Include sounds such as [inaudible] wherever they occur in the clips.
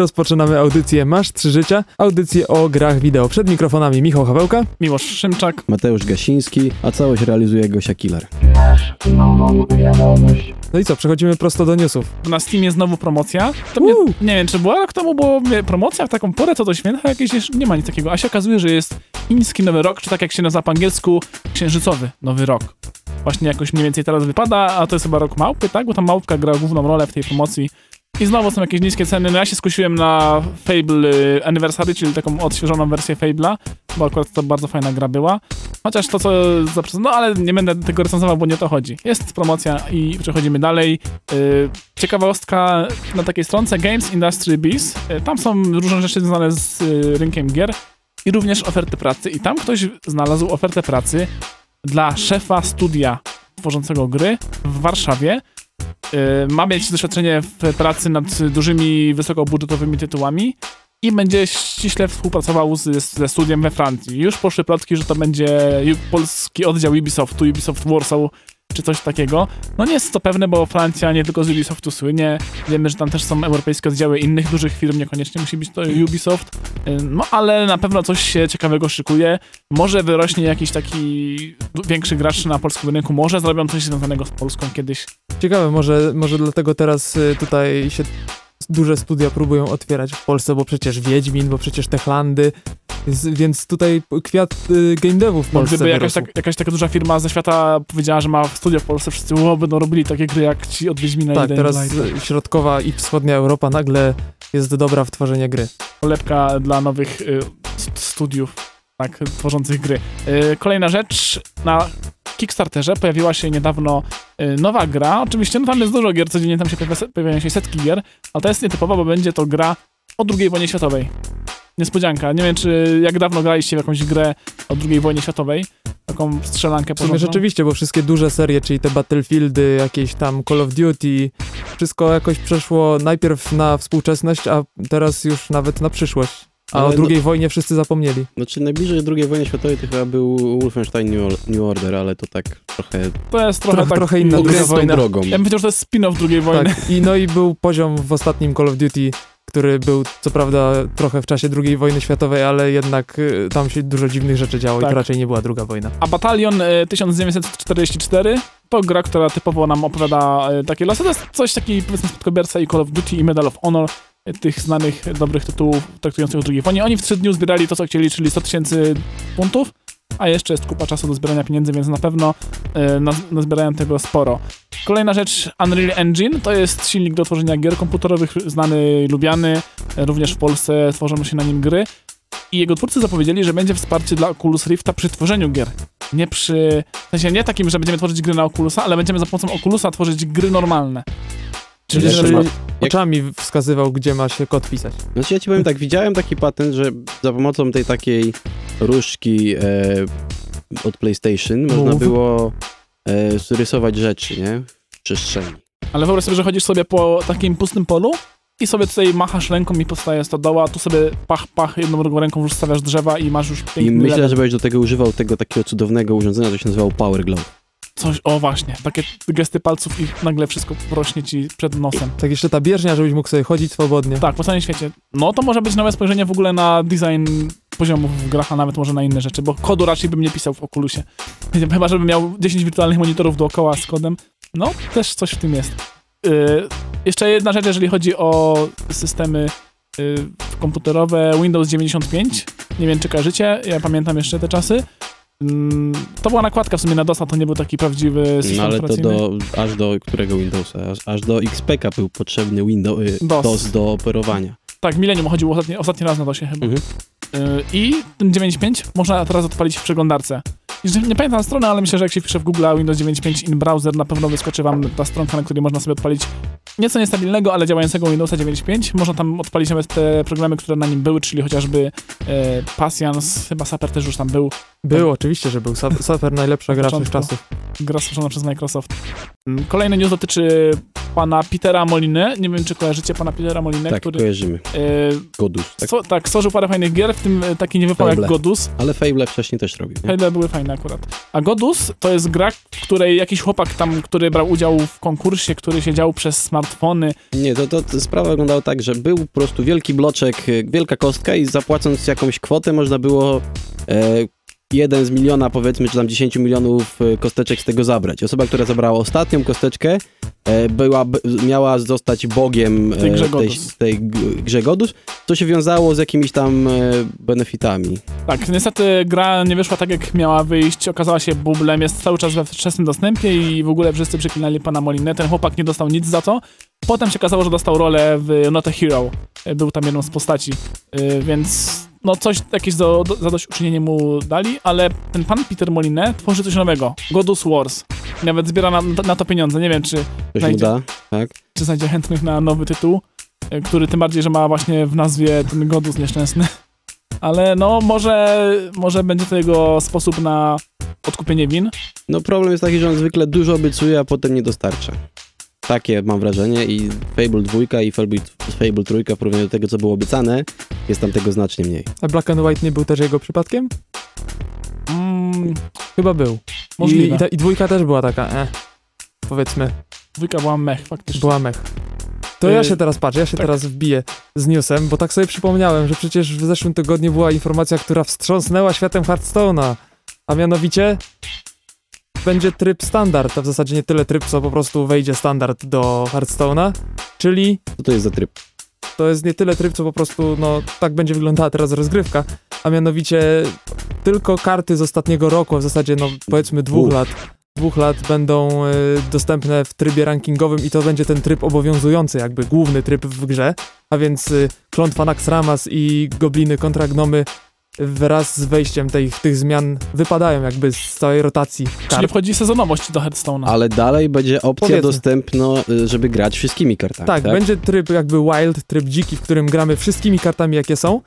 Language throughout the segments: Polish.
Rozpoczynamy audycję Masz Trzy Życia, audycję o grach wideo. Przed mikrofonami Michał Hawełka. Miłosz Szymczak. Mateusz Gasiński, a całość realizuje Gosia Killer. No i co, przechodzimy prosto do newsów. Na Steamie znowu promocja. To mnie, Woo! nie wiem, czy była rok temu, bo promocja w taką porę co do święta jakieś jeszcze nie ma nic takiego. A się okazuje, że jest chiński nowy rok, czy tak jak się nazywa po angielsku, księżycowy nowy rok. Właśnie jakoś mniej więcej teraz wypada, a to jest chyba rok małpy, tak? Bo ta małpka gra główną rolę w tej promocji. I znowu są jakieś niskie ceny. No ja się skusiłem na Fable y, Anniversary, czyli taką odświeżoną wersję Fable'a, bo akurat to bardzo fajna gra była. Chociaż to, co zaprezentowano, no ale nie będę tego recenzował, bo nie o to chodzi. Jest promocja i przechodzimy dalej. Yy, ciekawostka na takiej stronce Games Industry Biz. Yy, tam są różne rzeczy związane z yy, rynkiem gier i również oferty pracy. I tam ktoś znalazł ofertę pracy dla szefa studia tworzącego gry w Warszawie. Yy, ma mieć doświadczenie w pracy nad dużymi, wysokobudżetowymi tytułami i będzie ściśle współpracował z, ze studiem we Francji. Już poszły plotki, że to będzie polski oddział Ubisoftu, Ubisoft Warsaw czy coś takiego. No nie jest to pewne, bo Francja nie tylko z Ubisoftu słynie. Wiemy, że tam też są europejskie oddziały innych dużych firm, niekoniecznie musi być to Ubisoft. Ym, No ale na pewno coś się ciekawego szykuje. Może wyrośnie jakiś taki większy gracz na polskim rynku, może zrobią coś związanego z Polską kiedyś. Ciekawe, może, może dlatego teraz y, tutaj się duże studia próbują otwierać w Polsce, bo przecież Wiedźmin, bo przecież Techlandy, więc, więc tutaj kwiat y, game devu w Polsce gdyby jakaś, tak, jakaś taka duża firma ze świata powiedziała, że ma studio w Polsce, wszyscy ło, będą robili takie gry jak ci od Wiedźmina i Tak, Dying teraz środkowa i wschodnia Europa nagle jest dobra w tworzenie gry. Polepka dla nowych y, st- studiów, tak, tworzących gry. Y, kolejna rzecz, na Kickstarterze pojawiła się niedawno y, nowa gra, oczywiście no tam jest dużo gier, codziennie tam się pojawia, pojawiają się setki gier, ale to jest nietypowa, bo będzie to gra o II wojnie światowej. Niespodzianka, nie wiem czy jak dawno graliście w jakąś grę o II wojnie światowej, taką strzelankę W sumie porządną. rzeczywiście, bo wszystkie duże serie, czyli te Battlefieldy, jakieś tam Call of Duty, wszystko jakoś przeszło najpierw na współczesność, a teraz już nawet na przyszłość. A Ale o no- II wojnie wszyscy zapomnieli. Znaczy najbliżej II wojny światowej to chyba był Wolfenstein New, New Order, ale to tak trochę To jest trochę, Trochę, tak... trochę inna druga wojna. drogą. Ja bym powiedział, że to jest spin-off II wojny. Tak, i no i był poziom w ostatnim Call of Duty, który był co prawda trochę w czasie II wojny światowej, ale jednak y, tam się dużo dziwnych rzeczy działo i Tak. to raczej nie była druga wojna. A Batalion e, 1944 to gra, która typowo nam opowiada e, takie losy. To jest coś taki, powiedzmy, spadkobierca i Call of Duty i Medal of Honor, tych znanych, dobrych tytułów traktujących o II wojnie. Oni w trzy dni zbierali to, co chcieli, czyli 100 tysięcy puntów, a jeszcze jest kupa czasu do zbierania pieniędzy, więc na pewno e, naz- nazbierają tego sporo. Kolejna rzecz, Unreal Engine, to jest silnik do tworzenia gier komputerowych, znany lubiany, e, również w Polsce tworzą się na nim gry. I jego twórcy zapowiedzieli, że będzie wsparcie dla Oculus Rifta przy tworzeniu gier. Nie przy. W sensie nie takim, że będziemy tworzyć gry na Oculusa, ale będziemy za pomocą Oculusa tworzyć gry normalne. Czyli że jak- oczami wskazywał, gdzie ma się kod pisać. Znaczy ja ci powiem tak, widziałem taki patent, że za pomocą tej takiej różdżki e, od PlayStation można było e, rysować rzeczy, nie? W przestrzeni. Ale wyobraź sobie, że chodzisz sobie po takim pustym polu i sobie tutaj machasz ręką i powstaje stodoła, tu sobie pach, pach, jedną drugą ręką już stawiasz drzewa i masz już piękny I myślę, level. że będziesz do tego używał tego takiego cudownego urządzenia, to się nazywało Power Glove. Coś, o właśnie, takie gesty palców i nagle wszystko rośnie ci przed nosem. Tak jeszcze ta bieżnia, żebyś mógł sobie chodzić swobodnie. Tak, po całym świecie. No to może być nowe spojrzenie w ogóle na design poziomów w grach, a nawet może na inne rzeczy, bo kodu raczej bym nie pisał w Oculusie. [laughs] Chyba, żebym miał 10 wirtualnych monitorów dookoła z kodem. No, też coś w tym jest. Yy, jeszcze jedna rzecz, jeżeli chodzi o systemy yy, komputerowe Windows 95. Nie wiem, czy kojarzycie, ja pamiętam jeszcze te czasy. Mm, to była nakładka w sumie na DOSa, to nie był taki prawdziwy system No ale to do, aż do którego Windowsa? Aż, aż do XP był potrzebny Windows, y, DOS. DOS do operowania. Tak, Millennium chodziło ostatni, ostatni raz na DOSie chyba. Mhm. Yy, I ten 9.5 można teraz odpalić w przeglądarce. Nie pamiętam strony, ale myślę, że jak się wpisze w Google Windows 9.5 in browser, na pewno wyskoczy wam ta stronka, na której można sobie odpalić nieco niestabilnego, ale działającego Windowsa 9.5. Można tam odpalić nawet te programy, które na nim były, czyli chociażby e, Passions, chyba Saper też już tam był, Był, oczywiście, że był. Sa- Super najlepsza gra początku. wszechczasów. gra stworzona przez Microsoft. Kolejny news dotyczy pana Petera Moliny. Nie wiem, czy kojarzycie pana Petera Molinę, Tak, który kojarzymy. e, Godus. Tak? stwo- tak, stworzył parę fajnych gier, w tym e, taki nie wypał jak. Godus. Ale Fable wcześniej też robił. Nie? Fable były fajne akurat. A Godus to jest gra, w której jakiś chłopak tam, który brał udział w konkursie, który siedział przez smartfony. Nie, to, to, to sprawa wyglądała tak, że był po prostu wielki bloczek, e, wielka kostka i zapłacąc jakąś kwotę można było e, jeden z miliona powiedzmy, czy tam 10 milionów e, kosteczek z tego zabrać. Osoba, która zabrała ostatnią kosteczkę e, była, miała zostać bogiem e, tej grze tej, tej grze Godus, co się wiązało z jakimiś tam benefitami. Tak, niestety gra nie wyszła tak, jak miała wyjść. Okazała się bublem, jest cały czas we wczesnym dostępie i w ogóle wszyscy przeklinali pana Molinę. Ten chłopak nie dostał nic za to. Potem się okazało, że dostał rolę w Not a Hero. Był tam jedną z postaci, więc no coś, jakieś do, do, zadośćuczynienie mu dali, ale ten pan Peter Molinę tworzy coś nowego. Godus Wars. Nawet zbiera na, na to pieniądze. Nie wiem, czy, Coś Znajdzie. da, tak? czy znajdzie chętnych na nowy tytuł, e, który tym bardziej, że ma właśnie w nazwie ten Godus nieszczęsny. [laughs] Ale no, może, może będzie to jego sposób na odkupienie win. No problem jest taki, że on zwykle dużo obiecuje, a potem nie dostarcza. Takie mam wrażenie i Fable 2 i Fable, Fable 3 w porównaniu do tego, co było obiecane, jest tam tego znacznie mniej. A Black and White nie był też jego przypadkiem? Mm, Chyba był. Możliwe. I, i, ta, I dwójka też była taka, eh, powiedzmy, dwójka była mech, faktycznie. była mech. To Y, ja się teraz patrzę, ja się tak. teraz wbiję z newsem, bo tak sobie przypomniałem, że przecież w zeszłym tygodniu była informacja, która wstrząsnęła światem Hearthstone'a, a mianowicie będzie tryb standard, a w zasadzie nie tyle tryb, co po prostu wejdzie standard do Hearthstone'a, czyli Co to jest za tryb? to jest nie tyle tryb, co po prostu, no, tak będzie wyglądała teraz rozgrywka, a mianowicie tylko karty z ostatniego roku, a w zasadzie, no, powiedzmy dwóch Uf. lat, dwóch lat będą y, dostępne w trybie rankingowym i to będzie ten tryb obowiązujący, jakby główny tryb w grze, a więc y, Klątwa Naxxramas i Gobliny kontra Gnomy wraz z wejściem tej, tych zmian wypadają jakby z całej rotacji Czyli kart. wchodzi sezonowość do Headstone'a. Ale dalej będzie opcja Powiedzmy. dostępna, y, żeby grać wszystkimi kartami. Tak, będzie tryb jakby wild, tryb dziki, w którym gramy wszystkimi kartami, jakie są.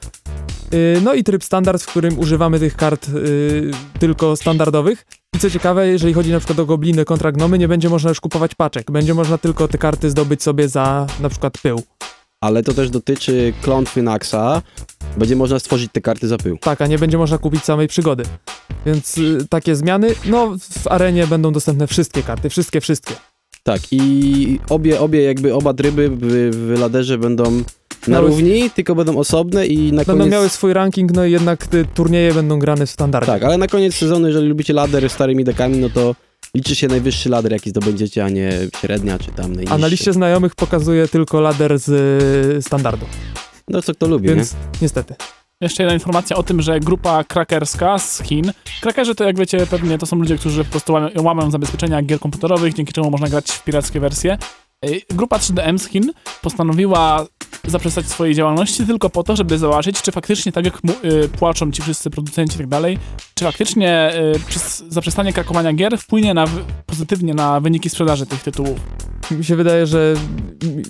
Yy, No i tryb standard, w którym używamy tych kart yy, tylko standardowych. I co ciekawe, jeżeli chodzi na przykład o gobliny kontra gnomy, nie będzie można już kupować paczek. Będzie można tylko te karty zdobyć sobie za na przykład pył. Ale to też dotyczy klątwy Naxa. Będzie można stworzyć te karty za pył. Tak, a nie będzie można kupić samej przygody. Więc yy, takie zmiany, no w arenie będą dostępne wszystkie karty, wszystkie, wszystkie. Tak, i obie, obie jakby oba tryby w, w laderze będą na Miały- równi, tylko będą osobne i na Będą koniec... miały swój ranking, no i jednak te turnieje będą grane w standardzie. Tak, ale na koniec sezonu, jeżeli lubicie lader starymi dekami, no to liczy się najwyższy lader, jaki zdobędziecie, a nie średnia czy tam najniższy. A na liście znajomych pokazuje tylko lader z yy, standardu. No co kto lubi, Więc niestety. Jeszcze jedna informacja o tym, że grupa krakerska z Chin. Krakerzy to jak wiecie pewnie to są ludzie, którzy po prostu łamią, łamią zabezpieczenia gier komputerowych, dzięki czemu można grać w pirackie wersje. Ej, Grupa 3DM z Chin postanowiła zaprzestać swojej działalności tylko po to, żeby zobaczyć, czy faktycznie, tak jak mu, y, płaczą ci wszyscy producenci i tak dalej, czy faktycznie y, przez zaprzestanie krakowania gier wpłynie na, pozytywnie na wyniki sprzedaży tych tytułów. Mi się wydaje, że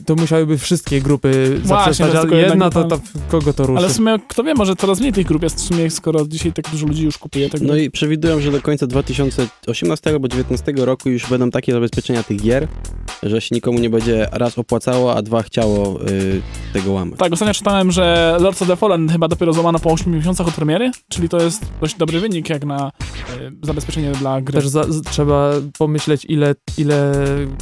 to musiałyby wszystkie grupy zaprzestać, to jest a tylko jedna to, to kogo to ruszy? Ale w sumie, kto wie, może coraz mniej tych grup jest w sumie, skoro dzisiaj tak dużo ludzi już kupuje tego. No i przewidują, że do końca 2018 albo 2019 roku już będą takie zabezpieczenia tych gier, że się nikomu nie będzie raz opłacało, a dwa chciało y, tego łamać. Tak, ostatnio czytałem, że Lords of the Fallen chyba dopiero złamano po 8 miesiącach od premiery, czyli to jest dość dobry wynik jak na y, zabezpieczenie dla gry. Też za, z, trzeba pomyśleć, ile, ile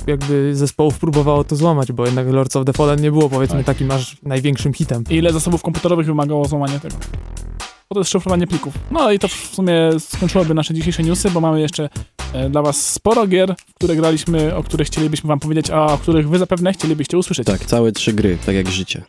jakby zespołów próbowało to złamać, bo jednak Lords of the Fallen nie było powiedzmy Tak. takim aż największym hitem. I ile zasobów komputerowych wymagało złamania tego. Bo to jest szyfrowanie plików. No i to w sumie skończyłoby nasze dzisiejsze newsy, bo mamy jeszcze dla was sporo gier, w które graliśmy, o których chcielibyśmy wam powiedzieć, a o których wy zapewne chcielibyście usłyszeć. Tak, całe trzy gry, tak jak życie.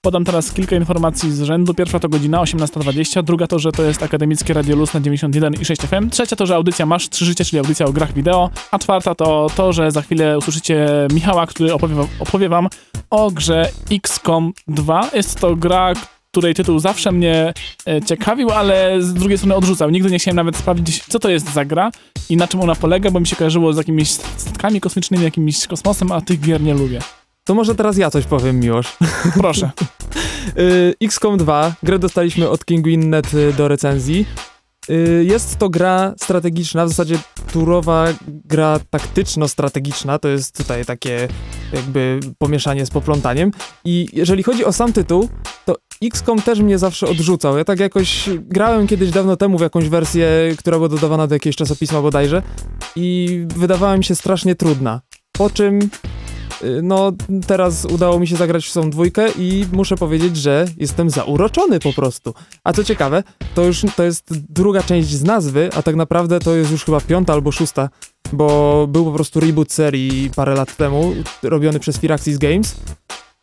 Podam teraz kilka informacji z rzędu. Pierwsza to godzina 18.20, druga to, że to jest Akademickie Radio Luz na 91 i 6 FM, trzecia to, że audycja Masz 3 Życie, czyli audycja o grach wideo, a czwarta to to, że za chwilę usłyszycie Michała, który opowie opowie wam o grze XCOM 2. Jest to gra, której tytuł zawsze mnie e, ciekawił, ale z drugiej strony odrzucał. Nigdy nie chciałem nawet sprawdzić, co to jest za gra i na czym ona polega, bo mi się kojarzyło z jakimiś statkami kosmicznymi, jakimś kosmosem, a tych gier nie lubię. To może teraz ja coś powiem, Miłosz. [laughs] Proszę. [laughs] Y, XCOM 2, grę dostaliśmy od Kinguin.net y, do recenzji. Y, Jest to gra strategiczna, w zasadzie turowa gra taktyczno-strategiczna, to jest tutaj takie jakby pomieszanie z poplątaniem. I jeżeli chodzi o sam tytuł, to XCOM też mnie zawsze odrzucał. Ja tak jakoś grałem kiedyś dawno temu w jakąś wersję, która była dodawana do jakiegoś czasopisma bodajże i wydawała mi się strasznie trudna. Po czym y, no teraz udało mi się zagrać w tą dwójkę i muszę powiedzieć, że jestem zauroczony po prostu. A co ciekawe, to już to jest druga część z nazwy, a tak naprawdę to jest już chyba piąta albo szósta, bo był po prostu reboot serii parę lat temu, robiony przez Firaxis Games.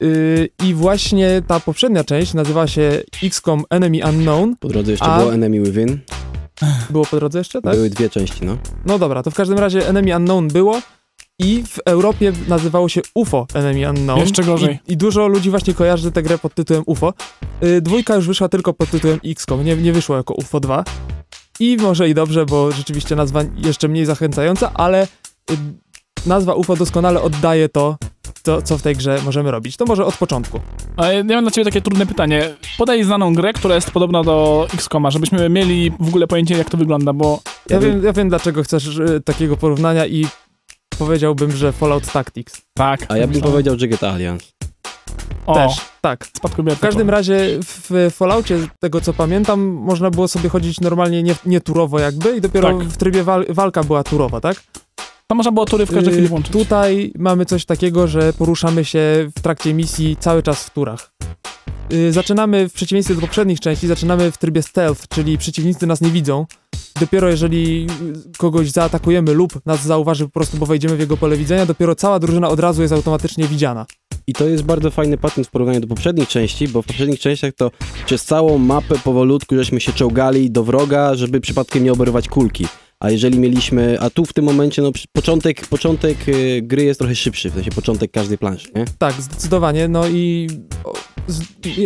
Yy, I właśnie ta poprzednia część nazywa się XCOM Enemy Unknown. Po drodze jeszcze A- było Enemy Within. Było po drodze jeszcze, tak? Były dwie części, no. No dobra, to w każdym razie Enemy Unknown było i w Europie nazywało się UFO Enemy Unknown. Jeszcze gorzej. I, I dużo ludzi właśnie kojarzy tę grę pod tytułem UFO. Yy, dwójka już wyszła tylko pod tytułem XCOM, nie, nie wyszło jako UFO 2. I może i dobrze, bo rzeczywiście nazwa jeszcze mniej zachęcająca, ale yy, nazwa UFO doskonale oddaje to, co, co w tej grze możemy robić. To może od początku. A ja mam dla ciebie takie trudne pytanie. Podaj znaną grę, która jest podobna do XCOMa, żebyśmy mieli w ogóle pojęcie, jak to wygląda, bo Ja, wiem, ja wiem, dlaczego chcesz yy, takiego porównania i powiedziałbym, że Fallout Tactics. tak. A ja bym powiedział Jagged Alliance. O, Też, tak. spadkobierca. W każdym razie w Falloutie, tego co pamiętam, można było sobie chodzić normalnie nie, nie turowo jakby i dopiero Tak. w trybie wal walka była turowa, tak? To można było tury w każdej Yy, chwili włączyć. Tutaj mamy coś takiego, że poruszamy się w trakcie misji cały czas w turach. Yy, zaczynamy, w przeciwieństwie do poprzednich części, zaczynamy w trybie stealth, czyli przeciwnicy nas nie widzą. Dopiero jeżeli kogoś zaatakujemy lub nas zauważy po prostu, bo wejdziemy w jego pole widzenia, dopiero cała drużyna od razu jest automatycznie widziana. I to jest bardzo fajny patent w porównaniu do poprzednich części, bo w poprzednich częściach to przez całą mapę powolutku żeśmy się czołgali do wroga, żeby przypadkiem nie oberwać kulki. A jeżeli mieliśmy, a tu w tym momencie, no początek, początek y, gry jest trochę szybszy, w sensie początek każdej planszy, nie? Tak, zdecydowanie. No i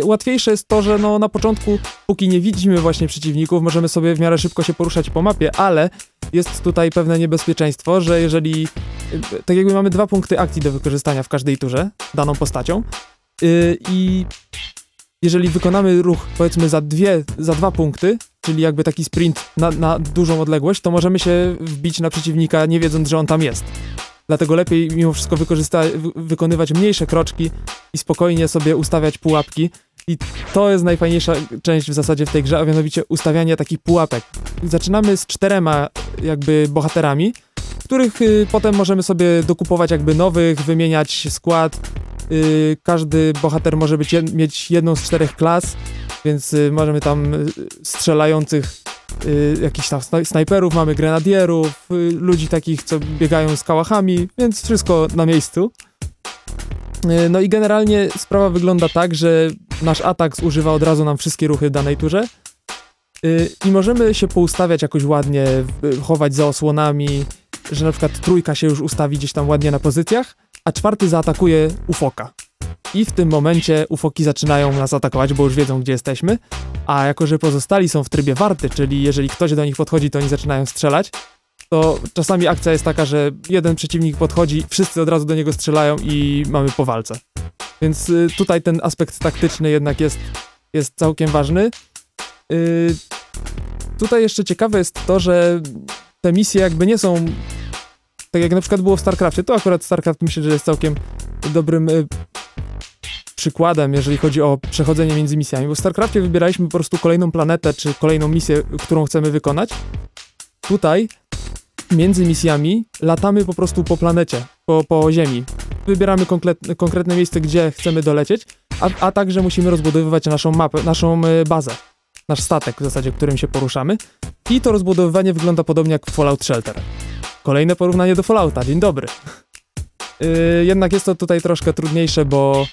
łatwiejsze jest to, że no na początku, póki nie widzimy właśnie przeciwników, możemy sobie w miarę szybko się poruszać po mapie, ale jest tutaj pewne niebezpieczeństwo, że jeżeli, y, tak jakby mamy dwa punkty akcji do wykorzystania w każdej turze, daną postacią y, i jeżeli wykonamy ruch powiedzmy za dwie, za dwa punkty, czyli jakby taki sprint na, na dużą odległość, to możemy się wbić na przeciwnika nie wiedząc, że on tam jest. Dlatego lepiej mimo wszystko wykonywać mniejsze kroczki i spokojnie sobie ustawiać pułapki. I to jest najfajniejsza część w zasadzie w tej grze, a mianowicie ustawianie takich pułapek. Zaczynamy z czterema jakby bohaterami, których y, potem możemy sobie dokupować jakby nowych, wymieniać skład. Y, każdy bohater może być mieć jedną z czterech klas, więc y, możemy tam y, strzelających y, jakichś tam snaj- snajperów, mamy grenadierów, y, ludzi takich, co biegają z kałachami, więc wszystko na miejscu. Y, No i generalnie sprawa wygląda tak, że nasz atak zużywa od razu nam wszystkie ruchy w danej turze i możemy się poustawiać jakoś ładnie, chować za osłonami, że na przykład trójka się już ustawi gdzieś tam ładnie na pozycjach, a czwarty zaatakuje ufoka. I w tym momencie ufoki zaczynają nas atakować, bo już wiedzą, gdzie jesteśmy, a jako, że pozostali są w trybie warty, czyli jeżeli ktoś do nich podchodzi, to oni zaczynają strzelać, to czasami akcja jest taka, że jeden przeciwnik podchodzi, wszyscy od razu do niego strzelają i mamy po walce. Więc y, tutaj ten aspekt taktyczny jednak jest, jest całkiem ważny. Y, tutaj jeszcze ciekawe jest to, że te misje jakby nie są tak jak na przykład było w StarCraftie. To akurat StarCraft myślę, że jest całkiem dobrym y, przykładem, jeżeli chodzi o przechodzenie między misjami, bo w StarCraftie wybieraliśmy po prostu kolejną planetę, czy kolejną misję, którą chcemy wykonać. Tutaj między misjami latamy po prostu po planecie, po, po Ziemi. Wybieramy konkretne, konkretne miejsce, gdzie chcemy dolecieć, a, a także musimy rozbudowywać naszą mapę, naszą y, bazę, nasz statek w zasadzie, którym się poruszamy. I to rozbudowywanie wygląda podobnie jak w Fallout Shelter. Kolejne porównanie do Fallouta, dzień dobry. Yy, [laughs] jednak jest to tutaj troszkę trudniejsze, bo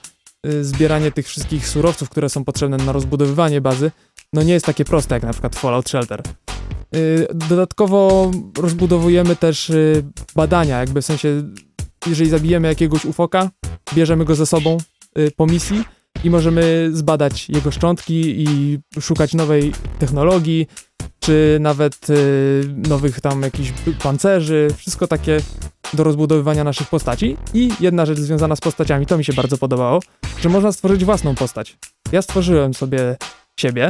yy, zbieranie tych wszystkich surowców, które są potrzebne na rozbudowywanie bazy, no nie jest takie proste jak na przykład Fallout Shelter. Yy, dodatkowo rozbudowujemy też badania, jakby w sensie, jeżeli zabijemy jakiegoś ufoka, bierzemy go ze sobą po misji i możemy zbadać jego szczątki i szukać nowej technologii, czy nawet y, nowych tam jakichś pancerzy, wszystko takie do rozbudowywania naszych postaci. I jedna rzecz związana z postaciami, to mi się bardzo podobało, że można stworzyć własną postać. Ja stworzyłem sobie siebie,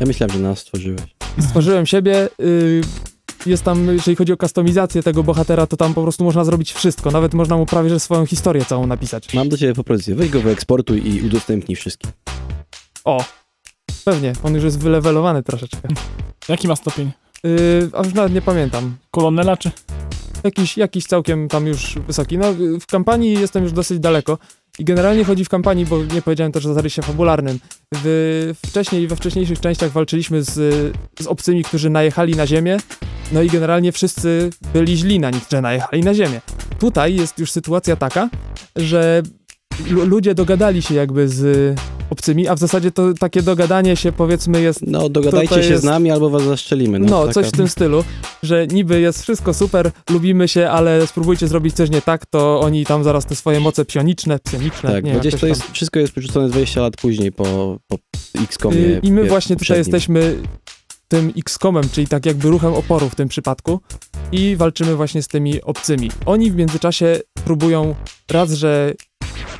Ja myślałem, że nas stworzyłeś. stworzyłem siebie. y, Jest tam, jeżeli chodzi o kustomizację tego bohatera, to tam po prostu można zrobić wszystko. Nawet można mu prawie że swoją historię całą napisać. Mam do ciebie propozycję. Weź go wyeksportuj i udostępnij wszystkim. O, pewnie, on już jest wylewelowany troszeczkę. [laughs] Jaki ma stopień? Yy, a już nawet nie pamiętam. Kolonela czy? Jakiś, jakiś całkiem tam już wysoki. No, w kampanii jestem już dosyć daleko. I generalnie chodzi w kampanii, bo nie powiedziałem też o zarysie fabularnym. W, wcześniej, we wcześniejszych częściach walczyliśmy z, z obcymi, którzy najechali na ziemię. No i generalnie wszyscy byli źli na nich, że najechali na ziemię. Tutaj jest już sytuacja taka, że lu- ludzie dogadali się jakby z obcymi, a w zasadzie to takie dogadanie się powiedzmy jest No, dogadajcie To- to się jest- z nami albo was zastrzelimy. no, No, taka- coś w tym stylu, że niby jest wszystko super, lubimy się, ale spróbujcie zrobić coś nie tak, to oni tam zaraz te swoje moce psioniczne, psioniczne, Tak, nie bo gdzieś to tam. jest, wszystko jest przerzucone 20 lat później po, po X-komie. Y, I my właśnie tutaj jesteśmy tym X-komem, czyli tak jakby ruchem oporu w tym przypadku i walczymy właśnie z tymi obcymi. Oni w międzyczasie próbują raz, że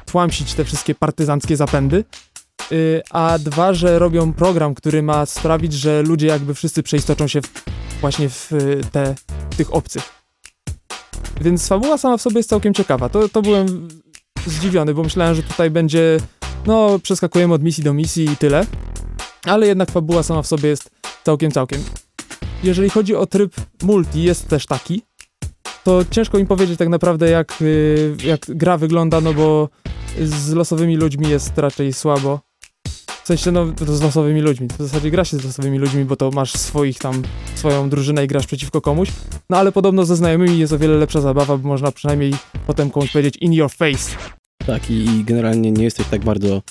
tłamsić te wszystkie partyzanckie zapędy, a dwa, że robią program, który ma sprawić, że ludzie jakby wszyscy przeistoczą się w, właśnie w y, te, tych obcych. Więc fabuła sama w sobie jest całkiem ciekawa. To, to byłem zdziwiony, bo myślałem, że tutaj będzie, no, przeskakujemy od misji do misji i tyle. Ale jednak fabuła sama w sobie jest całkiem, całkiem. Jeżeli chodzi o tryb multi, jest też taki. To ciężko mi powiedzieć tak naprawdę, jak, y, jak gra wygląda, no bo z losowymi ludźmi jest raczej słabo. Sensie, no, z losowymi ludźmi. W zasadzie gra się z losowymi ludźmi, bo to masz swoich tam, swoją drużynę i grasz przeciwko komuś. No ale podobno ze znajomymi jest o wiele lepsza zabawa, bo można przynajmniej potem komuś powiedzieć in your face. Tak, i, i generalnie nie jesteś tak bardzo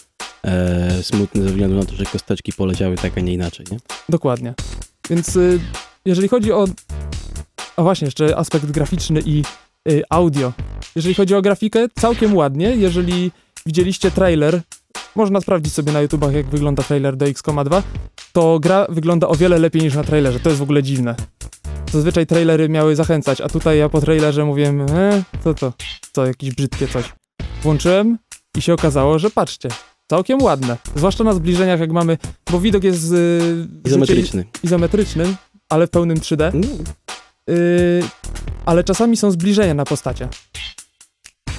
e, smutny ze względu na to, że kosteczki poleciały tak, a nie inaczej, nie? Dokładnie. Więc y, jeżeli chodzi o. A właśnie, jeszcze aspekt graficzny i y, audio. Jeżeli chodzi o grafikę, całkiem ładnie. Jeżeli widzieliście trailer, można sprawdzić sobie na YouTubach, jak wygląda trailer do XCOM 2, to gra wygląda o wiele lepiej niż na trailerze. To jest w ogóle dziwne. Zazwyczaj trailery miały zachęcać, a tutaj ja po trailerze mówiłem, e, co to? To jakieś brzydkie coś. Włączyłem i się okazało, że patrzcie, całkiem ładne. Zwłaszcza na zbliżeniach, jak mamy, bo widok jest z, y, Izometryczny. izometrycznym, ale w pełnym 3D. No, Yy, ale czasami są zbliżenia na postacie.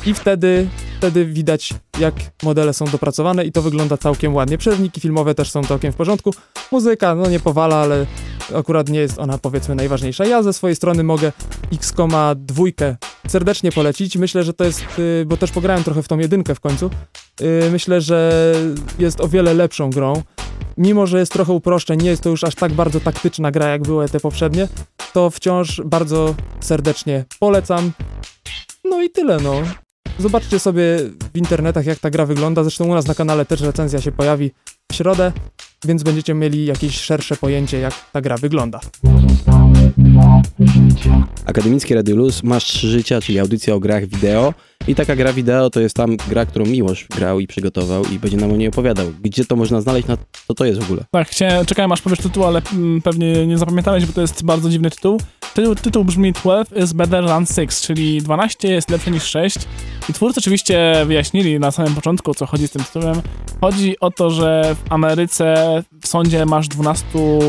I wtedy, wtedy widać, jak modele są dopracowane i to wygląda całkiem ładnie. Przerywniki filmowe też są całkiem w porządku. Muzyka, no nie powala, ale akurat nie jest ona powiedzmy najważniejsza. Ja ze swojej strony mogę X-Koma dwójkę serdecznie polecić. Myślę, że to jest, yy, bo też pograłem trochę w tą jedynkę w końcu. Yy, myślę, że jest o wiele lepszą grą. Mimo, że jest trochę uproszczeń, nie jest to już aż tak bardzo taktyczna gra, jak były te poprzednie, to wciąż bardzo serdecznie polecam. No i tyle, no. Zobaczcie sobie w internetach, jak ta gra wygląda. Zresztą u nas na kanale też recenzja się pojawi w środę, więc będziecie mieli jakieś szersze pojęcie, jak ta gra wygląda. Akademickie Radio Luz, Masz trzy życia, czyli audycja o grach wideo. I taka gra wideo to jest tam gra, którą Miłosz grał i przygotował i będzie nam o niej opowiadał. Gdzie to można znaleźć, na co to jest w ogóle? Tak, chciałem, czekałem aż powiesz tytuł, ale mm, pewnie nie zapamiętałeś, bo to jest bardzo dziwny tytuł. Tytuł, tytuł brzmi 12 is better than 6, czyli 12 jest lepsze niż 6. I twórcy oczywiście wyjaśnili na samym początku, o co chodzi z tym tytułem. Chodzi o to, że w Ameryce w sądzie masz 12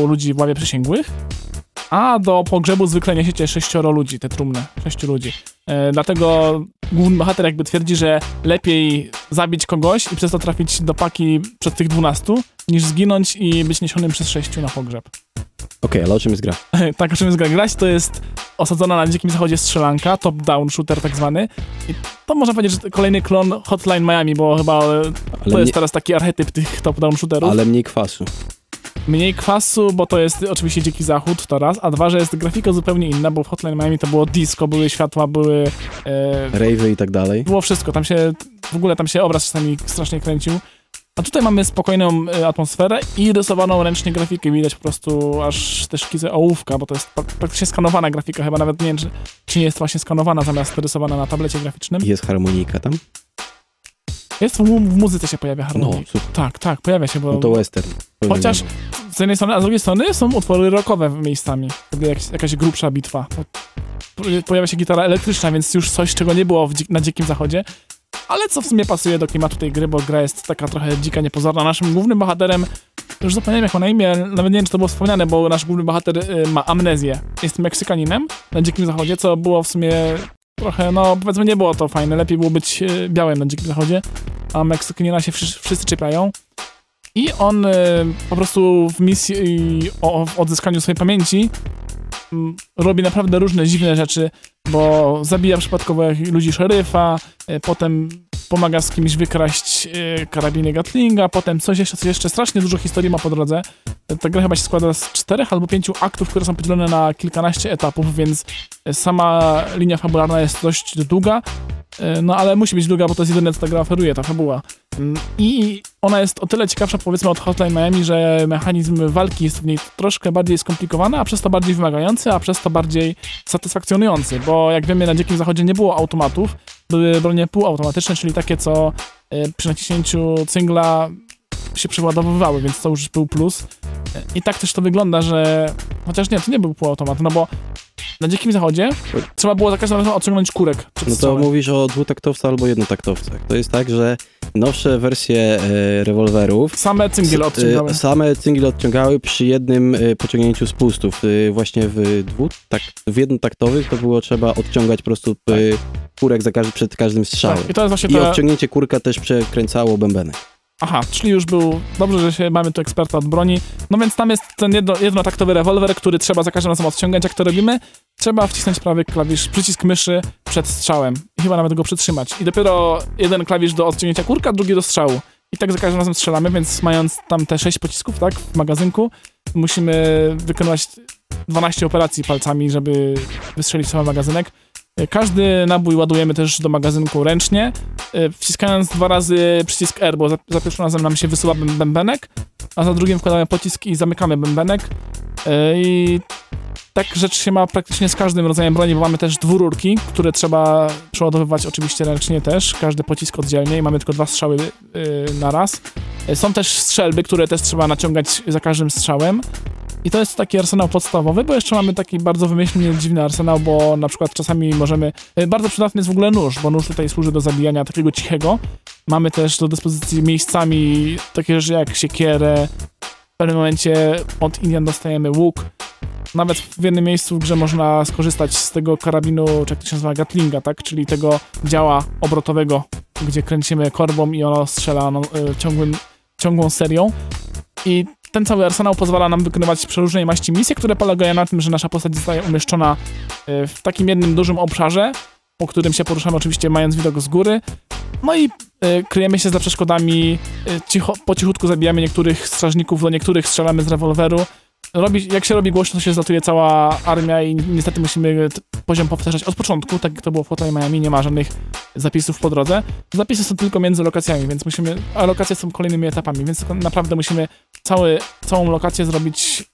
ludzi w ławie przysięgłych, a do pogrzebu zwykle niesiecie sześcioro ludzi, te trumny, sześciu ludzi. E, dlatego główny bohater jakby twierdzi, że lepiej zabić kogoś i przez to trafić do paki przed tych 12, niż zginąć i być niesionym przez sześciu na pogrzeb. Okej, ale o czym jest gra? [laughs] tak, o czym jest gra grać, to jest osadzona na dzikim zachodzie strzelanka, top-down shooter tak zwany. I to można powiedzieć, że kolejny klon Hotline Miami, bo chyba e, Ale, to jest teraz taki archetyp tych top-down shooterów. ale mniej kwasu. Mniej kwasu, bo to jest oczywiście dziki zachód, to raz, a dwa, że jest grafika zupełnie inna, bo w Hotline Miami to było disco, były światła, były... E, Rave'y i tak dalej. było wszystko, tam się, w ogóle tam się obraz czasami strasznie kręcił. A tutaj mamy spokojną e, atmosferę i rysowaną ręcznie grafikę. Widać po prostu aż te szkice ołówka, bo to jest prak- praktycznie skanowana grafika. Chyba nawet nie wiem, czy, nie jest właśnie skanowana zamiast rysowana na tablecie graficznym. Jest harmonika tam? Jest w, w muzyce się pojawia No, harmonia. super. Tak, tak, pojawia się, bo No to western. Chociaż- z jednej strony, a z drugiej strony są utwory rockowe miejscami. Jak, jakaś grubsza bitwa. Pojawia się gitara elektryczna, więc już coś, czego nie było dzik- na Dzikim Zachodzie. ale co w sumie pasuje do klimatu tej gry, bo gra jest taka trochę dzika, niepozorna. Naszym głównym bohaterem, już zapomniałem jak ma na imię, nawet nie wiem, czy to było wspomniane, bo nasz główny bohater y, ma amnezję. Jest Meksykaninem na Dzikim Zachodzie, co było w sumie trochę, no powiedzmy nie było to fajne, lepiej było być y, białym na Dzikim Zachodzie, a Meksykanina się wszyscy, wszyscy czepiają. I on y, po prostu w misji o, w odzyskaniu swojej pamięci robi naprawdę różne dziwne rzeczy, bo zabija przypadkowo ludzi szeryfa, y, potem pomaga z kimś wykraść y, karabiny Gatlinga, potem coś jeszcze, coś jeszcze, strasznie dużo historii ma po drodze. Ta gra chyba się składa z czterech albo pięciu aktów, które są podzielone na kilkanaście etapów, więc y, sama linia fabularna jest dość długa, no ale musi być długa, bo to jest jedyne, co ta gra oferuje, ta fabuła. Mm, I ona jest o tyle ciekawsza, powiedzmy, od Hotline Miami, że mechanizm walki jest w niej troszkę bardziej skomplikowany, a przez to bardziej wymagający, a przez to bardziej satysfakcjonujący, bo jak wiemy, na Dzikim Zachodzie nie było automatów, były bronie półautomatyczne, czyli takie, co y, przy naciśnięciu cyngla się przeładowywały, więc to już był plus. I tak też to wygląda, że... Chociaż nie, to nie był półautomat, no bo na Dzikim Zachodzie trzeba było za każdym razem odciągnąć kurek No to mówisz o dwutaktowcu albo jednotaktowcach. To jest tak, że nowsze wersje e, rewolwerów Same cyngiel odciągały. e, same cyngiel odciągały przy jednym e, pociągnięciu spustów. E, właśnie w dwóch, tak, w jednotaktowych to było trzeba odciągać po prostu e, kurek za każdy, przed każdym strzałem. Tak, I to jest właśnie I odciągnięcie kurka też przekręcało bębenek. Aha, czyli już był. Dobrze, że się mamy tu eksperta od broni. No więc tam jest ten jedno, jednotaktowy rewolwer, który trzeba za każdym razem odciągać. Jak to robimy? Trzeba wcisnąć prawy klawisz, przycisk myszy przed strzałem. I chyba nawet go przytrzymać. I dopiero jeden klawisz do odciągnięcia kurka, drugi do strzału. I tak za każdym razem strzelamy, więc mając tam te 6 pocisków, tak, w magazynku, musimy wykonywać 12 operacji palcami, żeby wystrzelić cały magazynek. Każdy nabój ładujemy też do magazynku ręcznie, y, wciskając dwa razy przycisk R, bo za, za pierwszym razem nam się bęb- bębenek, a za drugim wkładamy pocisk i zamykamy bębenek. Y, I tak rzecz się ma praktycznie z każdym rodzajem broni, bo mamy też dwururki, które trzeba przeładowywać oczywiście ręcznie też, każdy pocisk oddzielnie i mamy tylko dwa strzały na raz. Są też strzelby, które też trzeba naciągać za każdym strzałem. I to jest taki arsenał podstawowy, bo jeszcze mamy taki bardzo wymyślnie dziwny arsenał, bo na przykład czasami możemy... y, Bardzo przydatny jest w ogóle nóż, bo nóż tutaj służy do zabijania takiego cichego. Mamy też do dyspozycji miejscami takie rzeczy jak siekierę. W pewnym momencie od Indian dostajemy łuk. Nawet w jednym miejscu w grze można skorzystać z tego karabinu, czy jak to się nazywa, Gatlinga, tak? Czyli tego działa obrotowego, gdzie kręcimy korbą i ono strzela no, y, ciągłym, ciągłą serią. I ten cały arsenał pozwala nam wykonywać przeróżnej maści misje, które polegają na tym, że nasza postać zostaje umieszczona y, w takim jednym dużym obszarze, po którym się poruszamy oczywiście mając widok z góry. No i y, kryjemy się za przeszkodami, y, cicho, po cichutku zabijamy niektórych strażników, do niektórych strzelamy z rewolweru. Robi, jak się robi głośno, to się zlatuje cała armia i ni- niestety musimy poziom powtarzać od początku, tak jak to było w Hotline Miami, nie ma żadnych zapisów po drodze. Zapisy są tylko między lokacjami, więc musimy, a lokacje są kolejnymi etapami, więc naprawdę musimy cały, całą lokację zrobić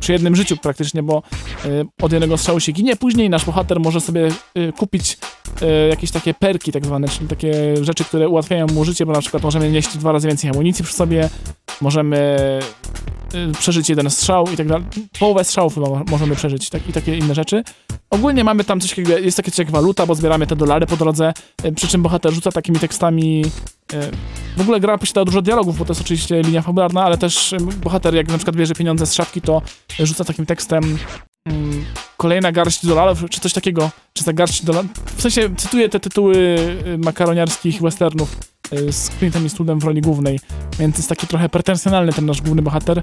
przy jednym życiu praktycznie, bo y, od jednego strzału się ginie. Później nasz bohater może sobie y, kupić y, jakieś takie perki tak zwane, czyli takie rzeczy, które ułatwiają mu życie, bo na przykład możemy nieść dwa razy więcej amunicji przy sobie, możemy y, przeżyć jeden strzał i tak dalej. Połowę strzałów chyba mo- możemy przeżyć tak, i takie inne rzeczy. Ogólnie mamy tam coś takiego, jest takie coś jak waluta, bo zbieramy te dolary po drodze, y, przy czym bohater rzuca takimi tekstami y, w ogóle gra posiada dużo dialogów, bo to jest oczywiście linia fabularna, ale też y, bohater jak na przykład bierze pieniądze z szafki, to rzuca takim tekstem mm, kolejna garść dolarów, czy coś takiego, czy za garść dolarów. W sensie cytuję te tytuły makaroniarskich westernów z Clintem Eastwoodem w roli głównej, więc jest taki trochę pretensjonalny ten nasz główny bohater.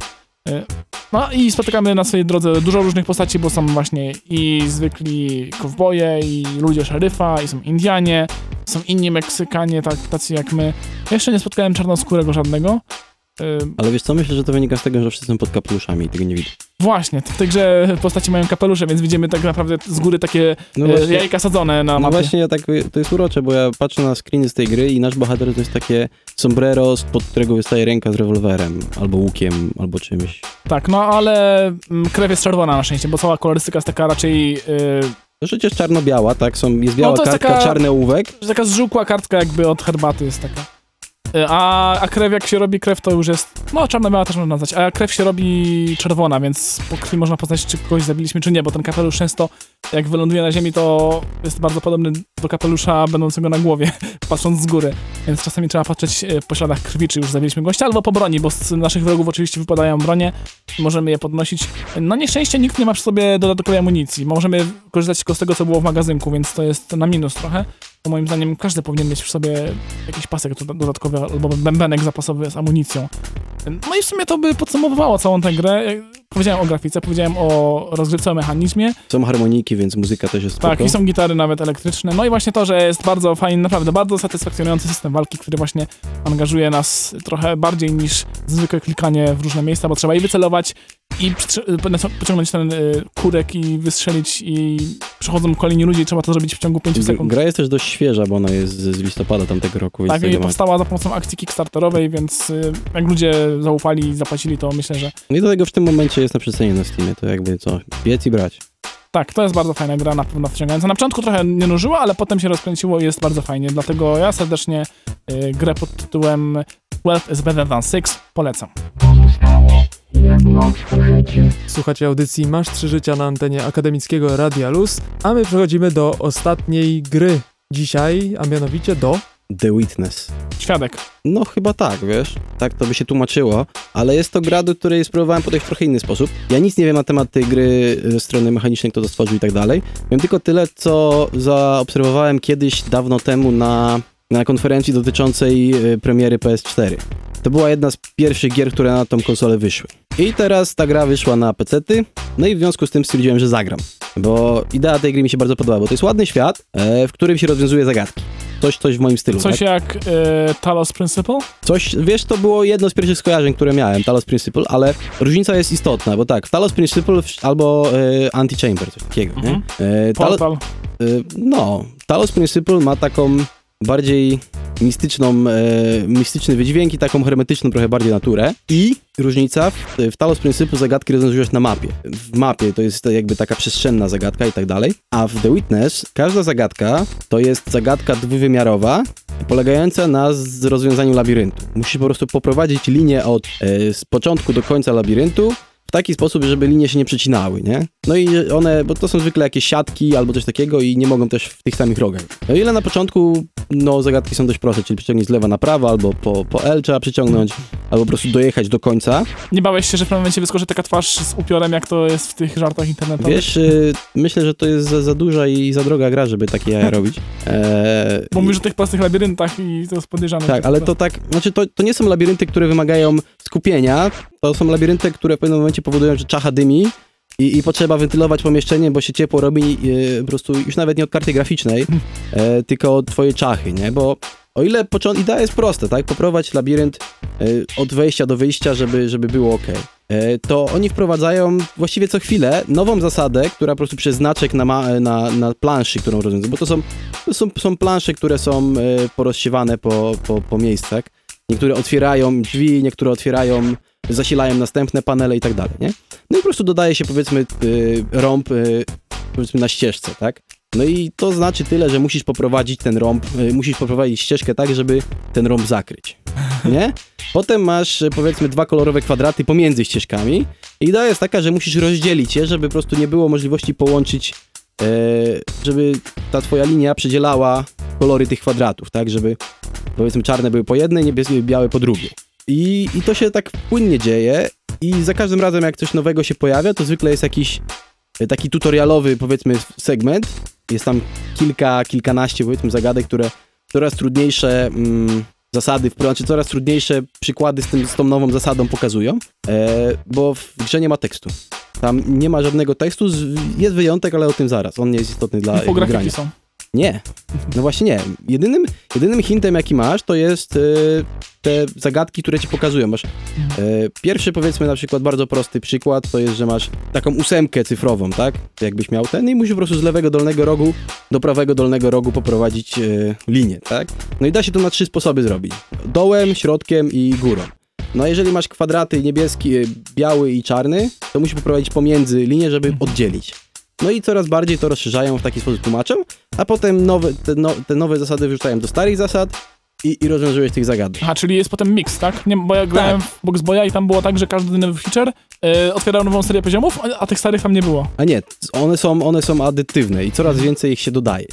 No i spotykamy na swojej drodze dużo różnych postaci, bo są właśnie i zwykli kowboje, i ludzie szeryfa, i są Indianie, są inni Meksykanie, tak, tacy jak my. Jeszcze nie spotkałem czarnoskórego żadnego. Ale wiesz co, myślę, że to wynika z tego, że wszyscy są pod kapeluszami i tego nie widać. Właśnie, w tej grze postaci mają kapelusze, więc widzimy tak naprawdę z góry takie No e, właśnie, jajka sadzone na no mapie. właśnie ja tak, to jest urocze, bo ja patrzę na screeny z tej gry i nasz bohater to jest takie sombrero, spod którego wystaje ręka z rewolwerem, albo łukiem, albo czymś. Tak, no ale mm, krew jest czerwona na szczęście, bo cała kolorystyka jest taka raczej... Yy, To przecież czarno-biała, tak? Są, jest biała No to jest kartka, taka- czarny ołówek. taka zżółkła kartka jakby od herbaty jest taka. Y, A, a krew jak się robi krew to już jest, no czarno-biała też można nazwać, a krew się robi czerwona, więc po krwi można poznać czy kogoś zabiliśmy czy nie, bo ten kapelusz często jak wyląduje na ziemi to jest bardzo podobny do kapelusza będącego na głowie, [laughs] patrząc z góry, więc czasami trzeba patrzeć y, po śladach krwi, czy już zabiliśmy gościa, albo po broni, bo z naszych wrogów oczywiście wypadają bronie, możemy je podnosić. Na nieszczęście nikt nie ma przy sobie dodatkowej amunicji, możemy korzystać tylko z tego, co było w magazynku, więc to jest na minus trochę. Bo moim zdaniem każdy powinien mieć przy sobie jakiś pasek doda- dodatkowy albo bębenek zapasowy z amunicją. No i w sumie to by podsumowywało całą tę grę. Powiedziałem o grafice, powiedziałem o rozgrywce, o mechanizmie. Są harmoniki, więc muzyka też jest spoko. Tak, i są gitary nawet elektryczne. No i właśnie to, że jest bardzo fajny, naprawdę bardzo satysfakcjonujący system walki, który właśnie angażuje nas trochę bardziej niż zwykłe klikanie w różne miejsca, bo trzeba i wycelować, i przytrze- pociągnąć ten y, kurek i wystrzelić i przechodzą kolejni ludzie i trzeba to zrobić w ciągu 5 G- sekund. Gra jest też dość świeża, bo ona jest z listopada tamtego roku, Tak, i powstała za pomocą akcji kickstarterowej, więc y, jak ludzie zaufali i zapłacili, to myślę, że No i do tego w tym momencie jest na przecenie na Steamie, to jakby co, biec i brać. tak, to jest bardzo fajna gra, na pewno wciągająca. Na początku trochę nie nużyła, ale potem się rozkręciło i jest bardzo fajnie, dlatego ja serdecznie y, grę pod tytułem 12 is better than 6 polecam. Słuchacie audycji Masz Trzy Życia na antenie akademickiego Radia Luz, a my przechodzimy do ostatniej gry dzisiaj, a mianowicie do... The Witness. Świadek. No chyba tak, wiesz, tak to by się tłumaczyło, ale jest to gra, do której spróbowałem podejść w trochę inny sposób. Ja nic nie wiem na temat tej gry ze strony mechanicznej, kto to stworzył i tak dalej. Wiem tylko tyle, co zaobserwowałem kiedyś dawno temu na, na konferencji dotyczącej y, premiery PS4. To była jedna z pierwszych gier, które na tą konsolę wyszły. I teraz ta gra wyszła na PC-ty, no i w związku z tym stwierdziłem, że zagram. Bo idea tej gry mi się bardzo podoba, bo to jest ładny świat, e, w którym się rozwiązuje zagadki. Coś, coś w moim stylu. Coś tak? jak y, Talos Principle? Coś, wiesz, to było jedno z pierwszych skojarzeń, które miałem, Talos Principle, ale różnica jest istotna, bo tak, Talos Principle albo e, Anti-Chamber, coś takiego, Mhm. nie? E, Talo- Portal. e, no, Talos Principle ma taką bardziej mistyczną, e, mistyczny wydźwięk i taką hermetyczną trochę bardziej naturę. I różnica, w, w Talos Principle zagadki rozwiązujesz na mapie. W mapie to jest jakby taka przestrzenna zagadka i tak dalej, a w The Witness każda zagadka to jest zagadka dwuwymiarowa, polegająca na rozwiązaniu labiryntu. Musisz po prostu poprowadzić linię od e, z początku do końca labiryntu taki sposób, żeby linie się nie przecinały, nie? No i one, bo to są zwykle jakieś siatki albo coś takiego i nie mogą też w tych samych rogach. No i ile na początku, no zagadki są dość proste, czyli przyciągnij z lewa na prawo albo po, po L trzeba przyciągnąć, albo po prostu dojechać do końca. Nie bałeś się, że w pewnym momencie wyskoczy taka twarz z upiorem, jak to jest w tych żartach internetowych? Wiesz, y, myślę, że to jest za, za duża i za droga gra, żeby takie jaja [laughs] robić. Eee, Bo mówisz o tych prostych labiryntach i to jest podejrzane. Tak, ale to tak, znaczy to, to nie są labirynty, które wymagają skupienia, to są labirynty, które w pewnym momencie powodują, że czacha dymi i, i potrzeba wentylować pomieszczenie, bo się ciepło robi e, po prostu już nawet nie od karty graficznej, e, [laughs] tylko od twojej czachy, nie? Bo o ile począ- idea jest prosta, tak? Poprowadź labirynt e, od wejścia do wyjścia, żeby, żeby było ok. To oni wprowadzają właściwie co chwilę nową zasadę, która po prostu przez znaczek na, ma- na, na planszy, którą rozwiązują, bo to są, to są, są plansze, które są porozsiewane po, po, po miejscach. Niektóre otwierają drzwi, niektóre otwierają, zasilają następne panele i tak dalej, nie? No i po prostu dodaje się powiedzmy y, rąb y, powiedzmy na ścieżce, tak? No i to znaczy tyle, że musisz poprowadzić ten rąb, y, musisz poprowadzić ścieżkę tak, żeby ten rąb zakryć, nie? Potem masz y, powiedzmy dwa kolorowe kwadraty pomiędzy ścieżkami i idea jest taka, że musisz rozdzielić je, żeby po prostu nie było możliwości połączyć, e, żeby ta twoja linia przedzielała kolory tych kwadratów, tak? Żeby powiedzmy czarne były po jednej, niebieskie białe po drugiej. I, I to się tak płynnie dzieje i za każdym razem jak coś nowego się pojawia, to zwykle jest jakiś e, taki tutorialowy powiedzmy segment. Jest tam kilka, kilkanaście powiedzmy zagadek, które coraz trudniejsze mm, zasady, znaczy coraz trudniejsze przykłady z, tym, z tą nową zasadą pokazują, e, bo w grze nie ma tekstu. Tam nie ma żadnego tekstu, jest wyjątek, ale o tym zaraz. On nie jest istotny dla grania. Są. Nie. No właśnie nie. Jedynym, jedynym hintem, jaki masz, to jest e, te zagadki, które ci pokazują. Masz e, pierwszy, powiedzmy, na przykład bardzo prosty przykład, to jest, że masz taką ósemkę cyfrową, tak? Jakbyś miał ten i musisz po prostu z lewego dolnego rogu do prawego dolnego rogu poprowadzić e, linię, tak? No i da się to na trzy sposoby zrobić. Dołem, środkiem i górą. No jeżeli masz kwadraty niebieski, biały i czarny, to musisz poprowadzić pomiędzy linię, żeby oddzielić. No i coraz bardziej to rozszerzają, w taki sposób tłumaczą, a potem nowe, te, no, te nowe zasady wrzucają do starych zasad i, i rozwiązujesz tych zagadek. Aha, czyli jest potem mix, tak? Nie, bo ja grałem w Box Boya i tam było tak, że każdy nowy feature e, otwierał nową serię poziomów, a, a tych starych tam nie było. A nie, one są, one są adytywne i coraz więcej ich się dodaje.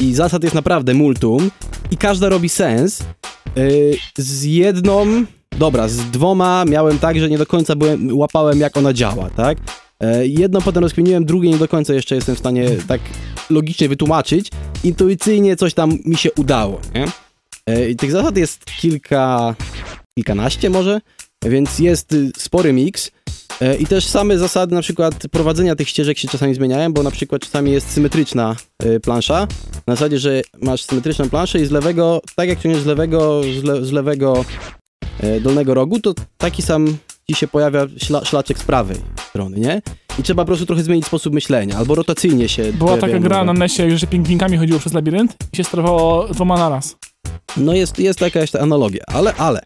I zasad jest naprawdę multum i każda robi sens. Yy, z jedną, dobra, z dwoma miałem tak, że nie do końca byłem, łapałem jak ona działa, tak? Yy, jedną potem rozkminiłem, drugie nie do końca jeszcze jestem w stanie tak logicznie wytłumaczyć. Intuicyjnie coś tam mi się udało, nie? Yy, I tych zasad jest kilka, kilkanaście może, więc jest spory miks. E, I też same zasady na przykład prowadzenia tych ścieżek się czasami zmieniają, bo na przykład czasami jest symetryczna e, plansza. Na zasadzie, że masz symetryczną planszę i z lewego, tak jak ciągniesz z lewego, z, le, z lewego e, dolnego rogu, to taki sam ci się pojawia szla, szlaczek z prawej strony, nie? I trzeba po prostu trochę zmienić sposób myślenia, albo rotacyjnie się Była taka gra na NESie, że pingwinkami chodziło przez labirynt i się sterowało dwoma naraz. No jest, jest jakaś ta analogia, ale, ale.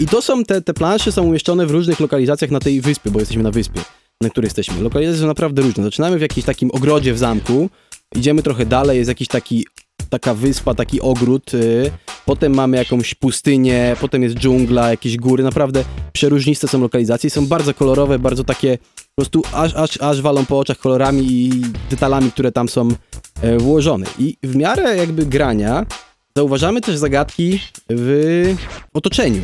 I to są, te, te plansze są umieszczone w różnych lokalizacjach na tej wyspie, bo jesteśmy na wyspie, na której jesteśmy. Lokalizacje są naprawdę różne. Zaczynamy w jakimś takim ogrodzie w zamku, idziemy trochę dalej, jest jakiś taki, taka wyspa, taki ogród, y, potem mamy jakąś pustynię, potem jest dżungla, jakieś góry, naprawdę przeróżniste są lokalizacje, są bardzo kolorowe, bardzo takie, po prostu aż, aż, aż walą po oczach kolorami i detalami, które tam są e, włożone. I w miarę jakby grania zauważamy też zagadki w otoczeniu.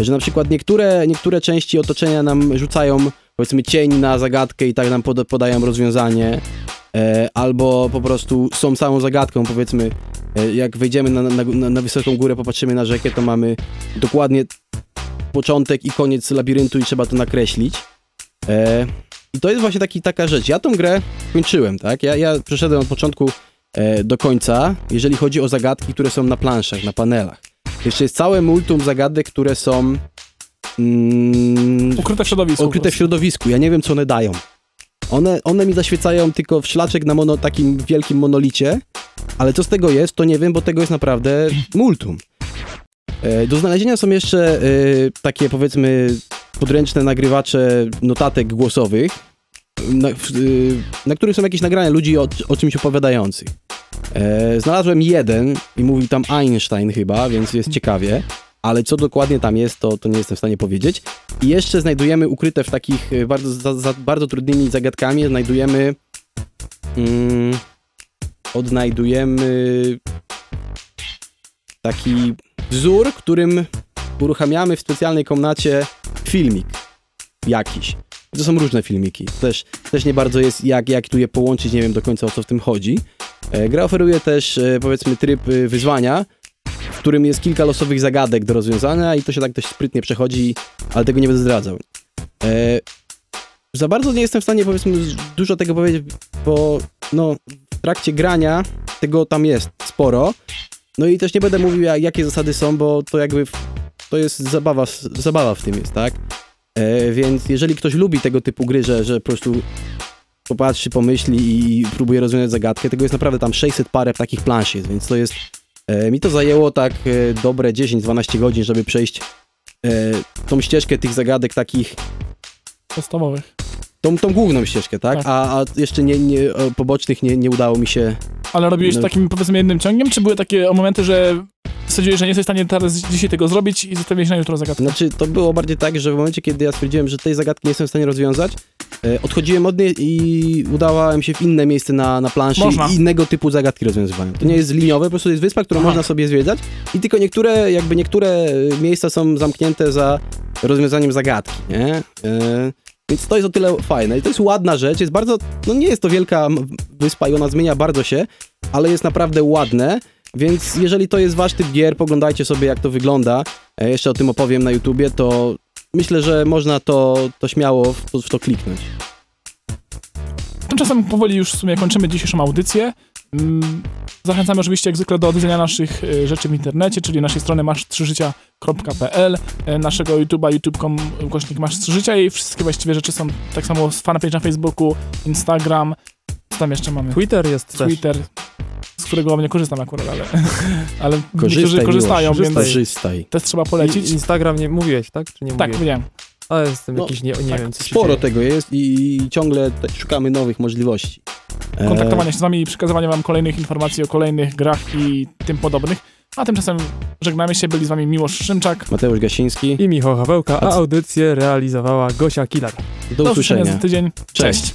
Że na przykład niektóre, niektóre części otoczenia nam rzucają powiedzmy cień na zagadkę i tak nam poda, podają rozwiązanie, albo po prostu są samą zagadką, powiedzmy e, jak wejdziemy na, na, na, wysoką górę, popatrzymy na rzekę, to mamy dokładnie początek i koniec labiryntu i trzeba to nakreślić. E, I to jest właśnie taki, taka rzecz. Ja tą grę kończyłem, tak? Ja, ja przeszedłem od początku e, do końca, jeżeli chodzi o zagadki, które są na planszach, na panelach. Jeszcze jest całe multum zagadek, które są mm, Ukryte w środowisku. ukryte w środowisku. Ja nie wiem, co one dają. One, one mi zaświecają tylko w szlaczek na mono, takim wielkim monolicie, ale co z tego jest, to nie wiem, bo tego jest naprawdę multum. E, Do znalezienia są jeszcze e, takie, powiedzmy, podręczne nagrywacze notatek głosowych, na, y, na których są jakieś nagrania ludzi o, o czymś opowiadających. E, znalazłem jeden i mówił tam Einstein chyba, więc jest ciekawie, ale co dokładnie tam jest, to, to nie jestem w stanie powiedzieć. I jeszcze znajdujemy ukryte w takich e, bardzo, za, za bardzo trudnymi zagadkami, znajdujemy mm, odnajdujemy taki wzór, którym uruchamiamy w specjalnej komnacie filmik jakiś. To są różne filmiki. Też, też nie bardzo jest jak, jak tu je połączyć, nie wiem do końca o co w tym chodzi. E, Gra oferuje też e, powiedzmy tryb e, wyzwania, w którym jest kilka losowych zagadek do rozwiązania i to się tak dość sprytnie przechodzi, ale tego nie będę zdradzał. E, za bardzo nie jestem w stanie powiedzmy dużo tego powiedzieć, bo no w trakcie grania tego tam jest sporo. No i też nie będę mówił jak, jakie zasady są, bo to jakby w, to jest zabawa, zabawa w tym jest, tak? E, więc jeżeli ktoś lubi tego typu gry, że, że po prostu popatrzy, pomyśli i próbuje rozwiązać zagadkę, tego jest naprawdę tam 600 parę takich plansz jest, więc to jest... E, mi to zajęło tak e, dobre 10-12 godzin, żeby przejść e, tą ścieżkę tych zagadek takich, Podstawowych. tą, tą główną ścieżkę, tak? Tak. A, a jeszcze nie, nie, pobocznych nie, nie udało mi się... Ale robiłeś No. takim powiedzmy jednym ciągiem, czy były takie momenty, że stwierdziłeś, że nie jesteś w stanie teraz dzisiaj tego zrobić i zostawiłeś na jutro zagadkę? Znaczy, to było bardziej tak, że w momencie, kiedy ja stwierdziłem, że tej zagadki nie jestem w stanie rozwiązać, odchodziłem od niej i udawałem się w inne miejsce na, na planszy Można. i innego typu zagadki rozwiązywałem. To nie jest liniowe, po prostu jest wyspa, którą Aha. można sobie zwiedzać i tylko niektóre, jakby niektóre e, miejsca są zamknięte za rozwiązaniem zagadki, nie? E, więc to jest o tyle fajne i to jest ładna rzecz, jest bardzo, no nie jest to wielka wyspa i ona zmienia bardzo się, ale jest naprawdę ładne, więc jeżeli to jest wasz typ gier, poglądajcie sobie jak to wygląda, e, jeszcze o tym opowiem na YouTubie, to myślę, że można to, to śmiało w to, w to kliknąć. Tymczasem powoli już w sumie kończymy dzisiejszą audycję. Mm, Zachęcamy oczywiście jak zwykle do odwiedzenia naszych e, rzeczy w internecie, czyli naszej strony masz3życia.pl, e, naszego YouTube'a youtube.com ukośnik masz 3 życia i wszystkie właściwie rzeczy są tak samo z fanpage na Facebooku, Instagram, co tam jeszcze mamy? Twitter jest też. Twitter, z którego nie korzystam akurat, ale, [laughs] ale Korzystaj, niektórzy korzystają, Miłosz, więc korzystaj. też trzeba I, polecić. Instagram nie mówiłeś, tak? Czy nie tak, mówiłeś? powiedziałem. Ale jestem No, jakiś, nie, nie tak, wiem, Sporo tego jest i ciągle te, szukamy nowych możliwości. E, kontaktowania się z wami i przekazywania wam kolejnych informacji o kolejnych grach i tym podobnych. A tymczasem żegnamy się, byli z wami Miłosz Szymczak. Mateusz Gasiński. I Michał Hawełka, a audycję realizowała Gosia Kilar. Do Do usłyszenia usłyszenia. za tydzień. Cześć. Cześć.